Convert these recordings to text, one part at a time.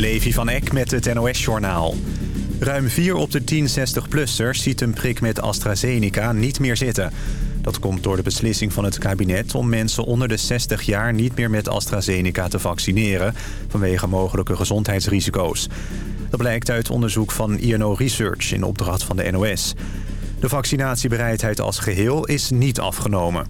Levi van Eck met het NOS-journaal. Ruim 4 op de 10 60-plussers ziet een prik met AstraZeneca niet meer zitten. Dat komt door de beslissing van het kabinet om mensen onder de 60 jaar niet meer met AstraZeneca te vaccineren... vanwege mogelijke gezondheidsrisico's. Dat blijkt uit onderzoek van INO Research in opdracht van de NOS. De vaccinatiebereidheid als geheel is niet afgenomen.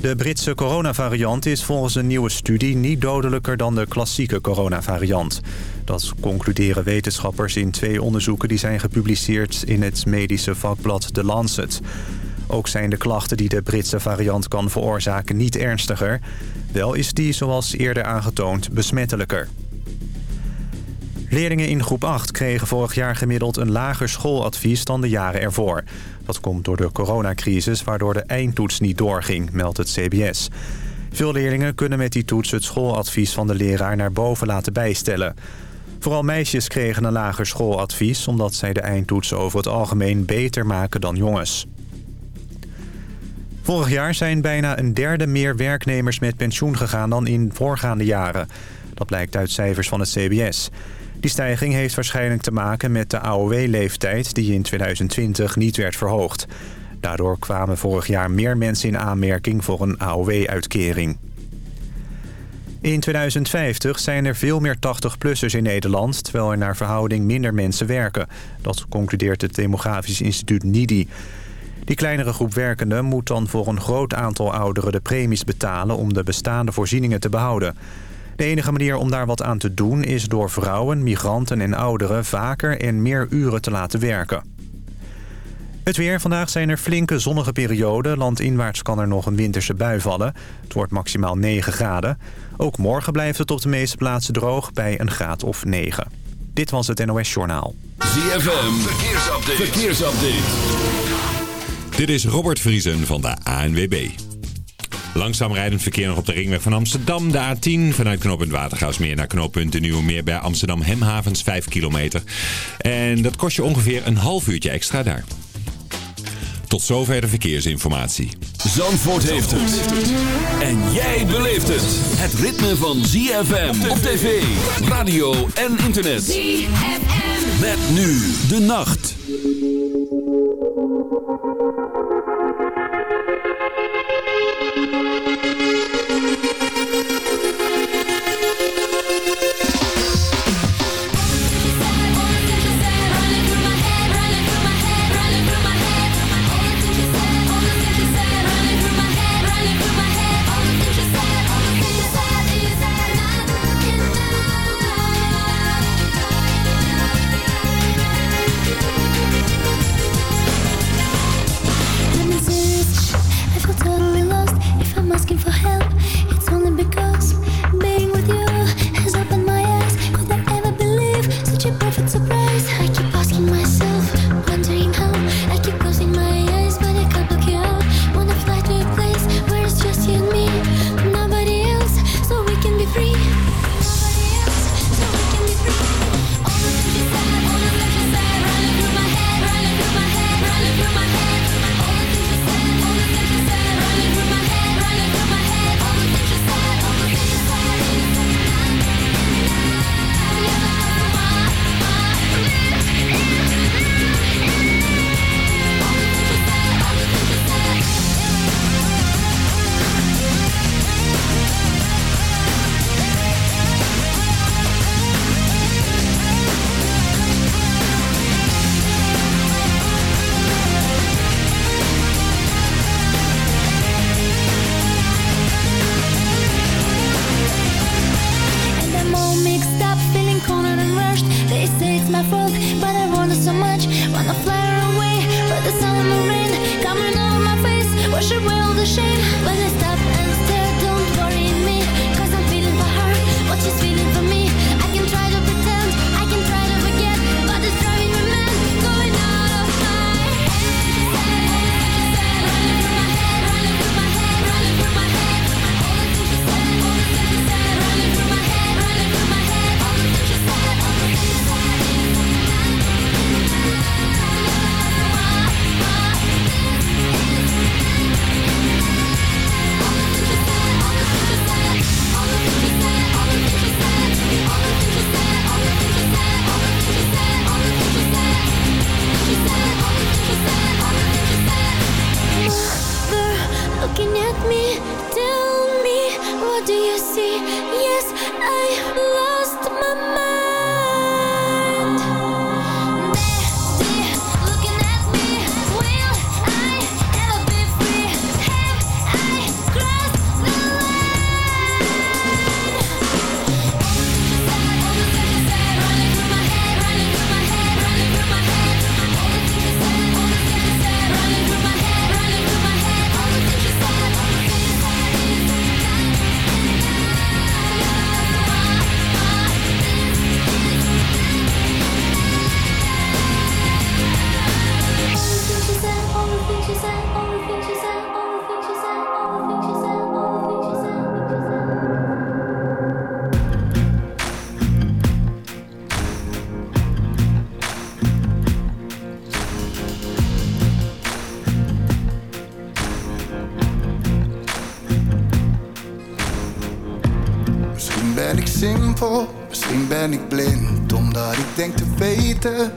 De Britse coronavariant is volgens een nieuwe studie niet dodelijker dan de klassieke coronavariant. Dat concluderen wetenschappers in twee onderzoeken die zijn gepubliceerd in het medische vakblad The Lancet. Ook zijn de klachten die de Britse variant kan veroorzaken niet ernstiger. Wel is die, zoals eerder aangetoond, besmettelijker. Leerlingen in groep 8 kregen vorig jaar gemiddeld een lager schooladvies dan de jaren ervoor. Dat komt door de coronacrisis waardoor de eindtoets niet doorging, meldt het CBS. Veel leerlingen kunnen met die toets het schooladvies van de leraar naar boven laten bijstellen. Vooral meisjes kregen een lager schooladvies... omdat zij de eindtoetsen over het algemeen beter maken dan jongens. Vorig jaar zijn bijna een derde meer werknemers met pensioen gegaan dan in voorgaande jaren. Dat blijkt uit cijfers van het CBS. Die stijging heeft waarschijnlijk te maken met de AOW-leeftijd... die in 2020 niet werd verhoogd. Daardoor kwamen vorig jaar meer mensen in aanmerking voor een AOW-uitkering. In 2050 zijn er veel meer 80-plussers in Nederland... terwijl er naar verhouding minder mensen werken. Dat concludeert het Demografisch Instituut NIDI. Die kleinere groep werkenden moet dan voor een groot aantal ouderen de premies betalen... om de bestaande voorzieningen te behouden... De enige manier om daar wat aan te doen is door vrouwen, migranten en ouderen vaker en meer uren te laten werken. Het weer. Vandaag zijn er flinke zonnige perioden. Landinwaarts kan er nog een winterse bui vallen. Het wordt maximaal 9 graden. Ook morgen blijft het op de meeste plaatsen droog bij een graad of 9. Dit was het NOS Journaal. ZFM. Verkeersupdate. Verkeersupdate. Dit is Robert Vriesen van de ANWB. Langzaam rijdend verkeer nog op de ringweg van Amsterdam. De A10 vanuit knooppunt Watergaasmeer naar knooppunt de Nieuwe Meer bij Amsterdam Hemhavens 5 kilometer. En dat kost je ongeveer een half uurtje extra daar. Tot zover de verkeersinformatie. Zandvoort heeft het. En jij beleeft het. Het ritme van ZFM op tv, radio en internet. ZFM. Met nu de nacht.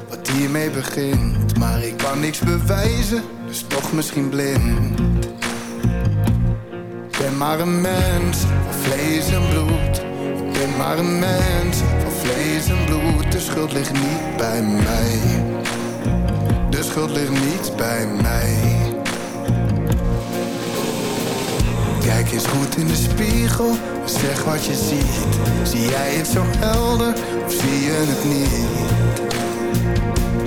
Wat hiermee begint. Maar ik kan niks bewijzen, dus toch misschien blind. Ik ben maar een mens van vlees en bloed. Ik ben maar een mens van vlees en bloed. De schuld ligt niet bij mij. De schuld ligt niet bij mij. Kijk eens goed in de spiegel Zeg wat je ziet. Zie jij het zo helder of zie je het niet?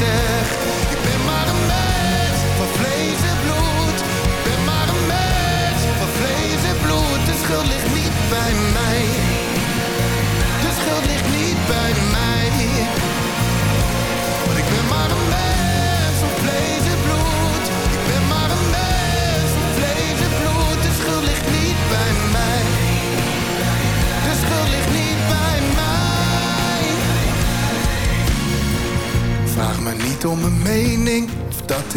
Ik ben maar een mens van vlees en bloed. Ik ben maar een mens van vlees en bloed. De schuld ligt niet bij mij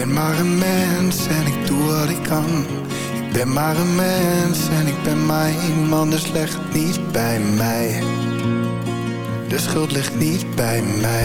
Ik ben maar een mens en ik doe wat ik kan. Ik ben maar een mens en ik ben maar iemand. Dus leg het niet bij mij. De schuld ligt niet bij mij.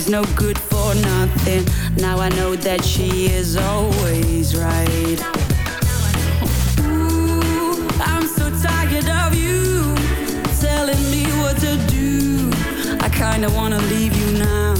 she's no good for nothing. Now I know that she is always right. Ooh, I'm so tired of you telling me what to do. I kinda wanna leave you now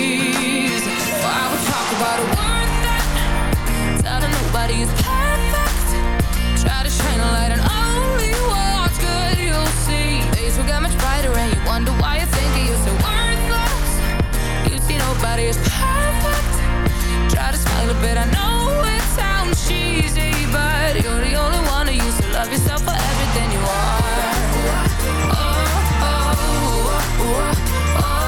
will get much brighter and you wonder why you think you're so worthless. You see nobody is perfect. Try to smile a bit, I know it sounds cheesy But you're the only one who used to love yourself for everything you are. Oh, oh, oh,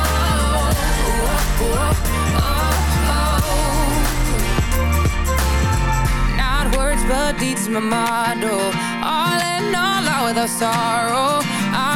Not words but deeds, my motto oh. All in all, out without sorrow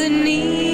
the need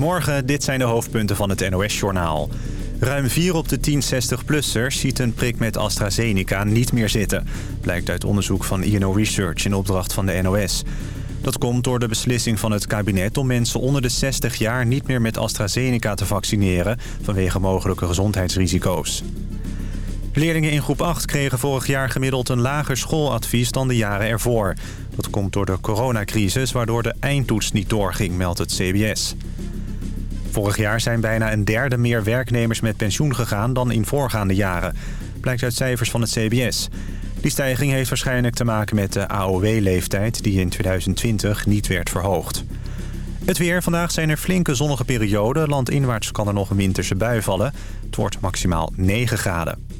Morgen. dit zijn de hoofdpunten van het NOS-journaal. Ruim 4 op de 10 60-plussers ziet een prik met AstraZeneca niet meer zitten. Blijkt uit onderzoek van INO Research in opdracht van de NOS. Dat komt door de beslissing van het kabinet om mensen onder de 60 jaar niet meer met AstraZeneca te vaccineren vanwege mogelijke gezondheidsrisico's. Leerlingen in groep 8 kregen vorig jaar gemiddeld een lager schooladvies dan de jaren ervoor. Dat komt door de coronacrisis, waardoor de eindtoets niet doorging, meldt het CBS. Vorig jaar zijn bijna een derde meer werknemers met pensioen gegaan dan in voorgaande jaren. Blijkt uit cijfers van het CBS. Die stijging heeft waarschijnlijk te maken met de AOW-leeftijd die in 2020 niet werd verhoogd. Het weer. Vandaag zijn er flinke zonnige perioden. Landinwaarts kan er nog een winterse bui vallen. Het wordt maximaal 9 graden.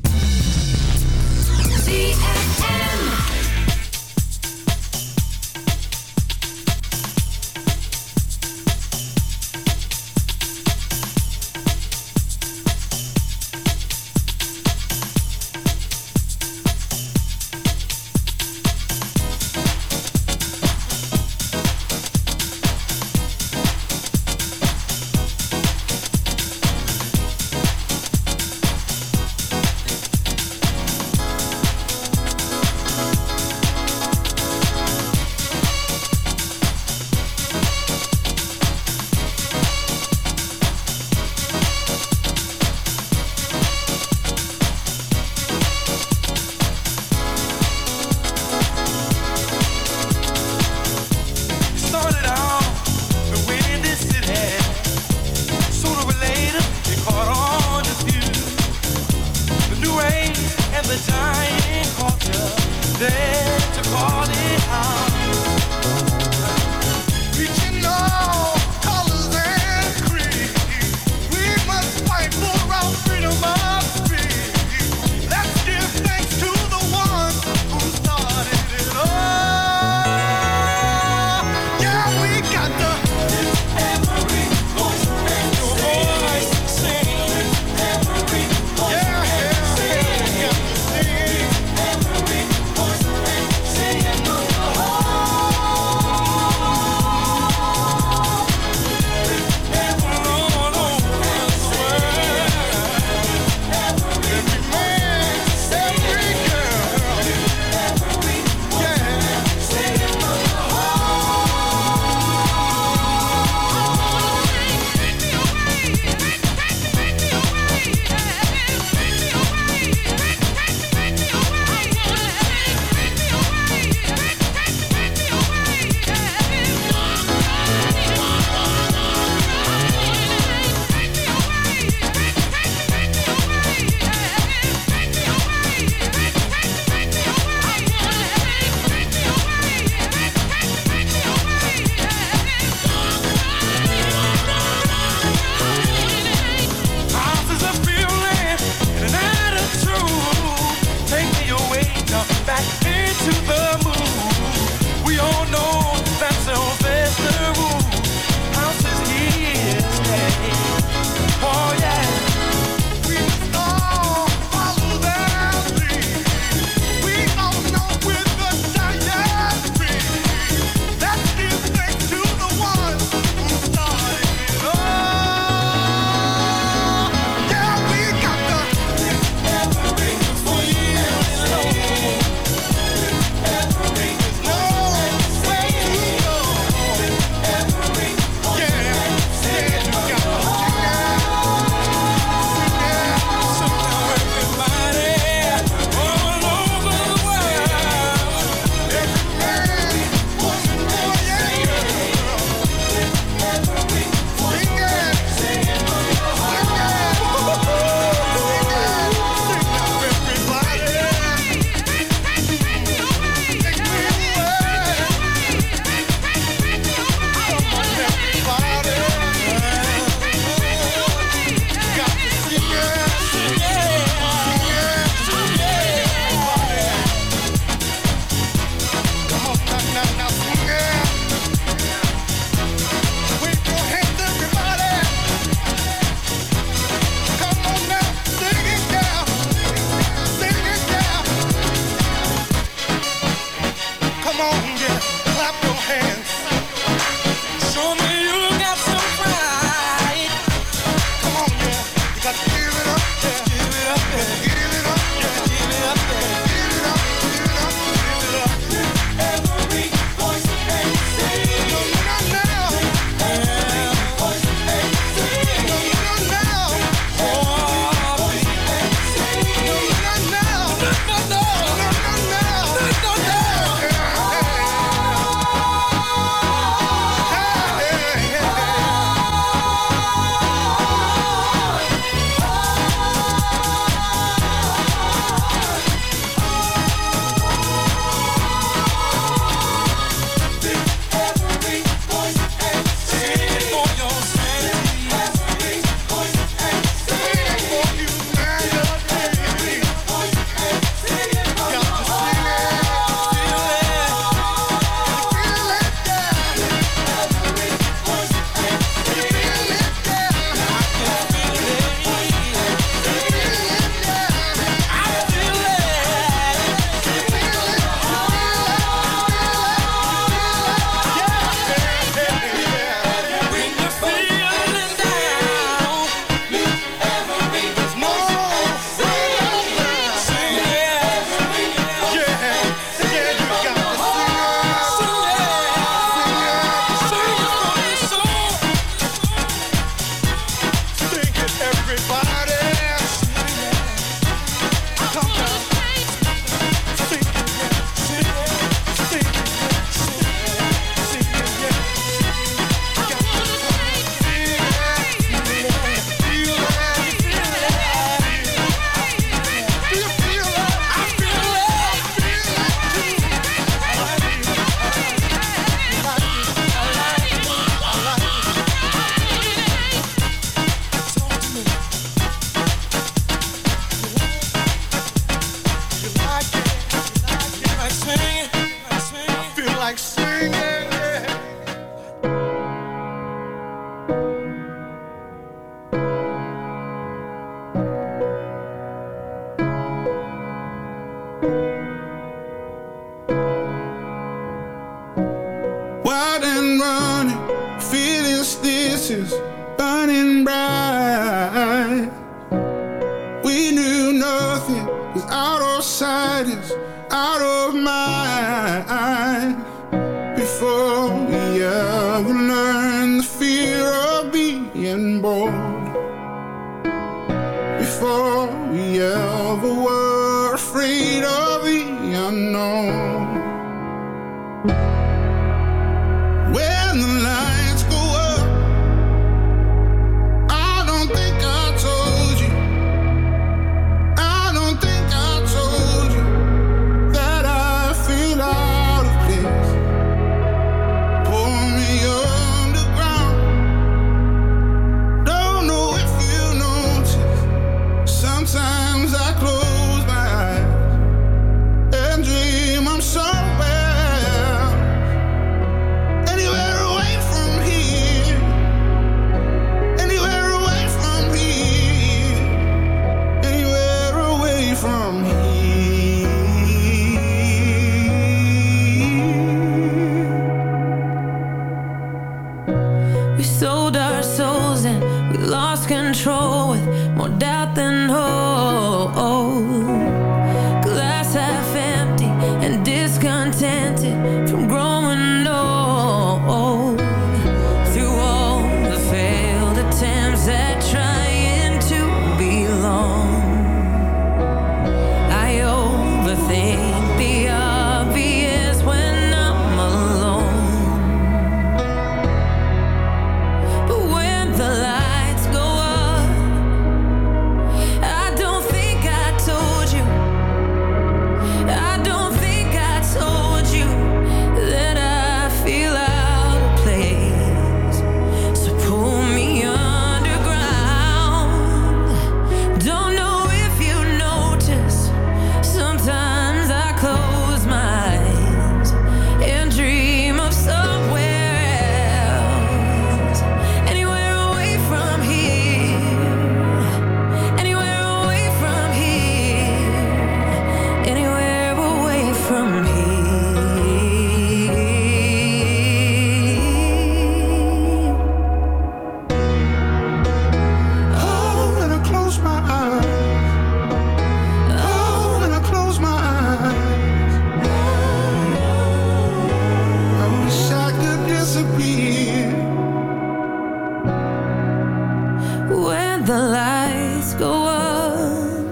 the lights go up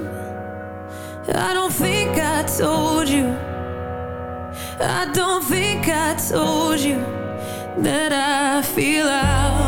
I don't think I told you. I don't think I told you That I feel out.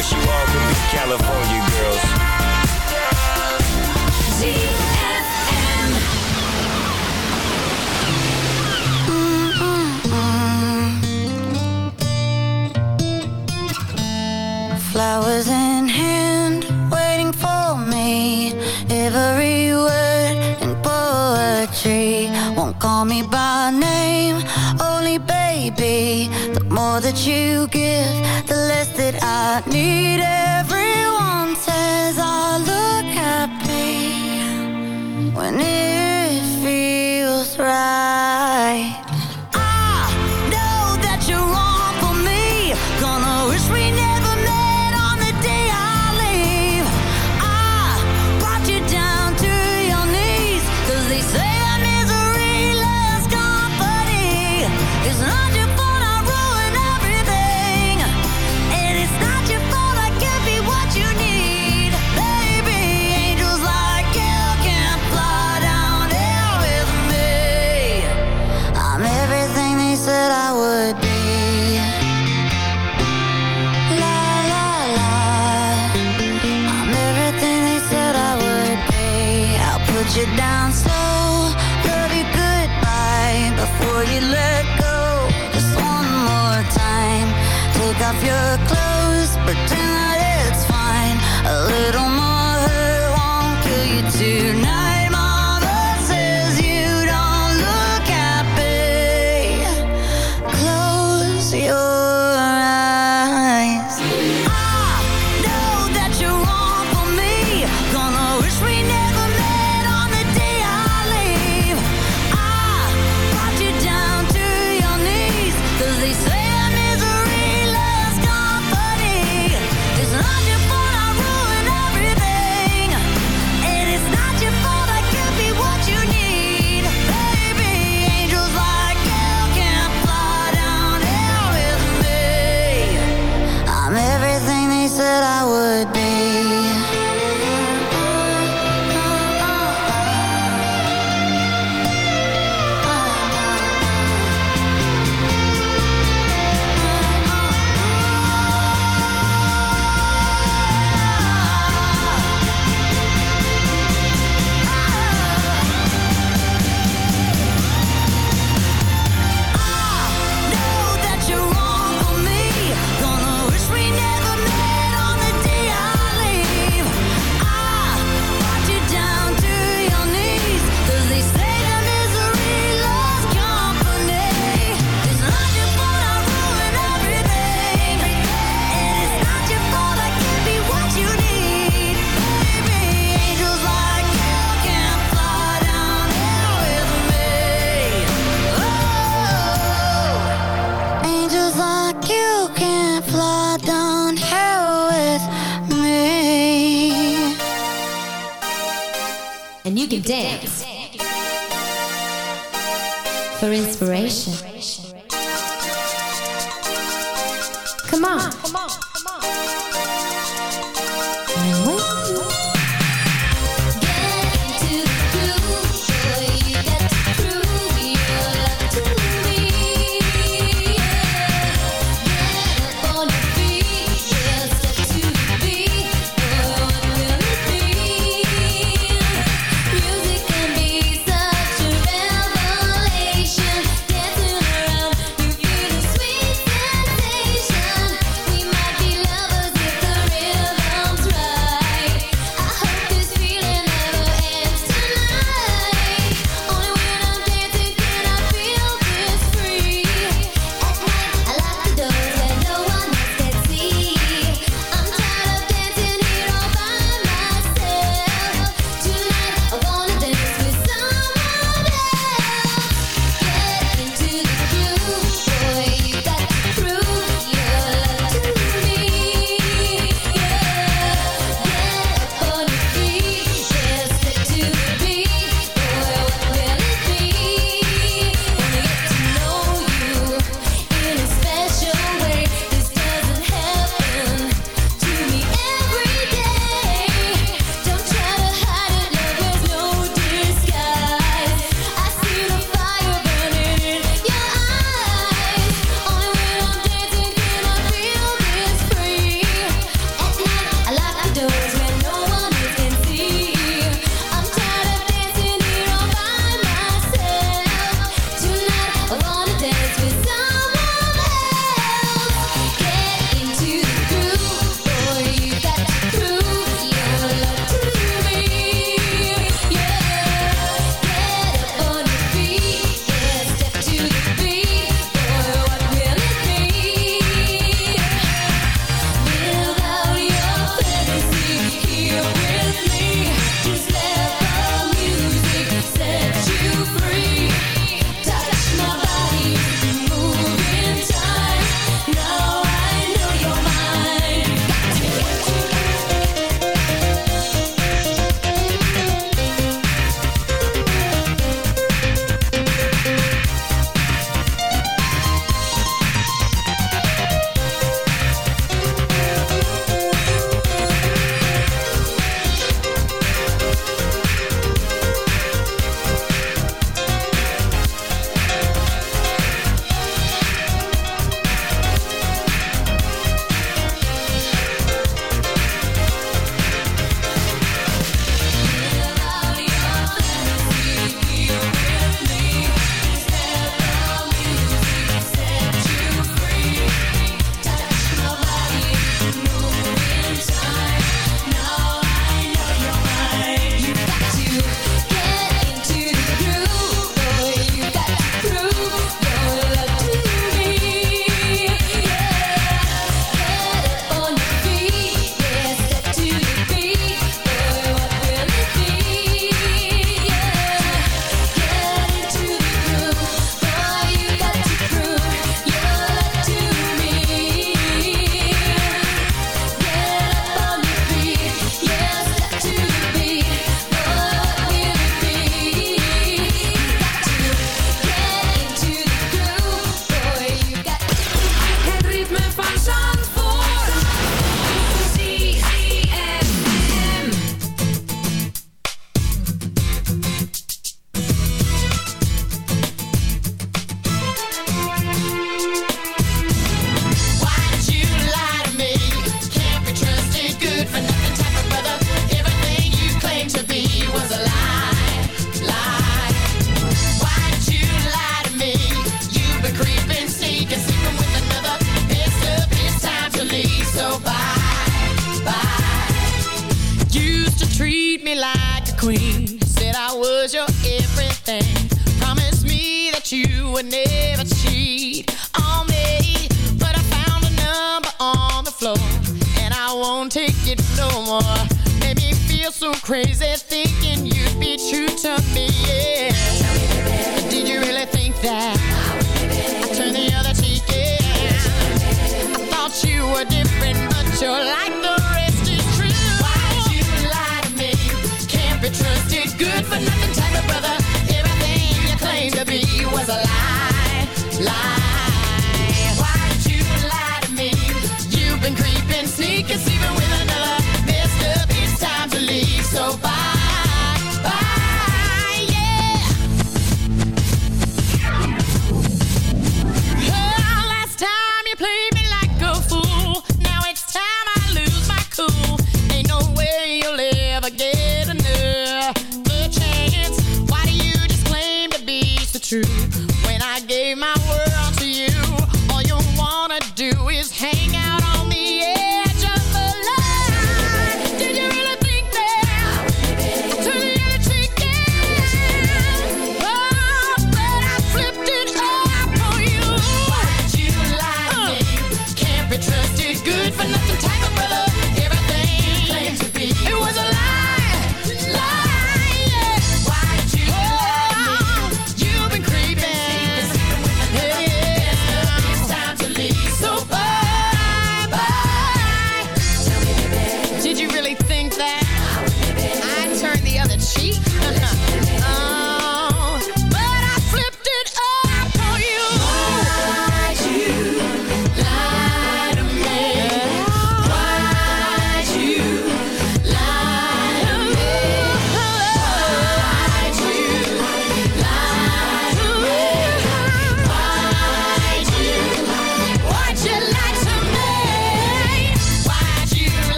Wish you all could be California girls. Flowers in hand, waiting for me. Every word in poetry won't call me by name, only baby. The more that you give, that I need. Everyone says I